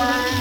मन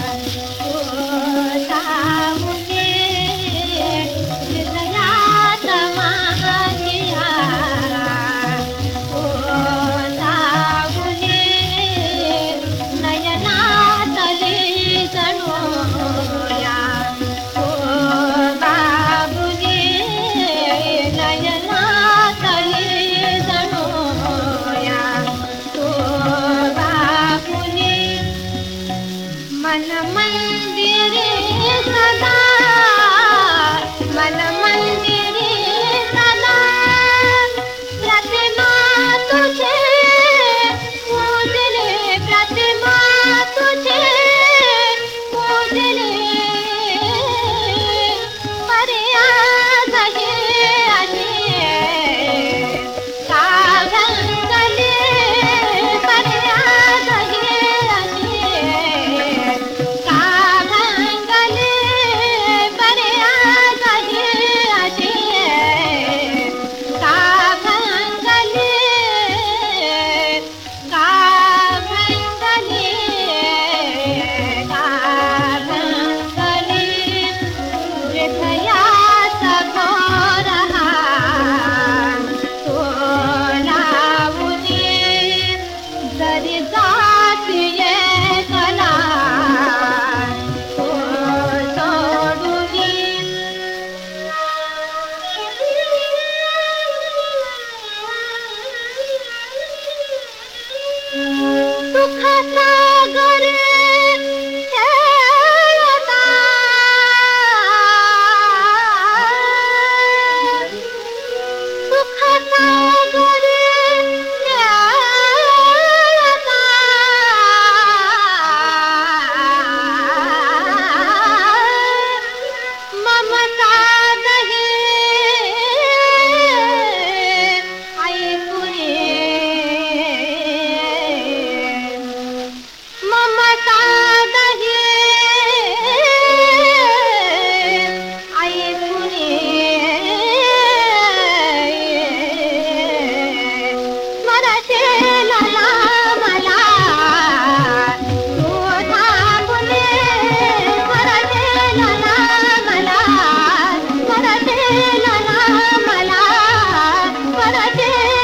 Hasta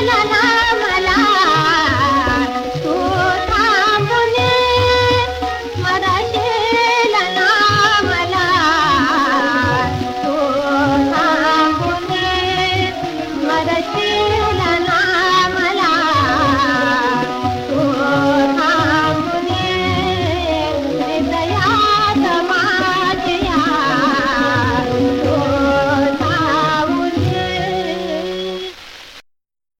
না